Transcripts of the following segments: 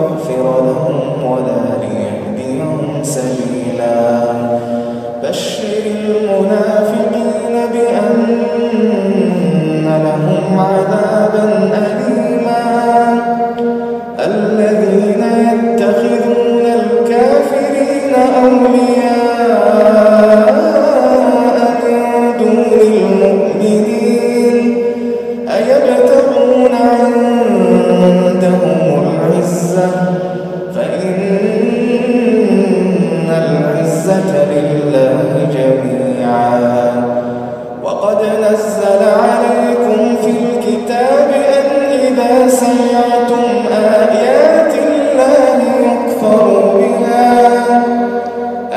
لأغفر لهم ولا ليهديهم سبيلا. بشر المنافقين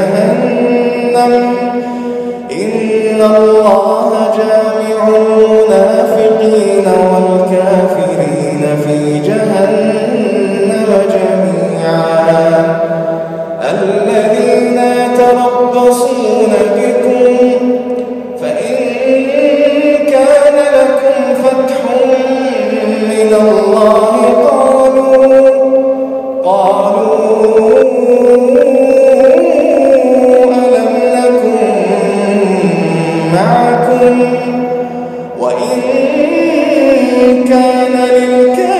جهنم. إن الله جامع المنافقين والكافرين في جهنم جميعا. الذين معكم وإن كان للكافرين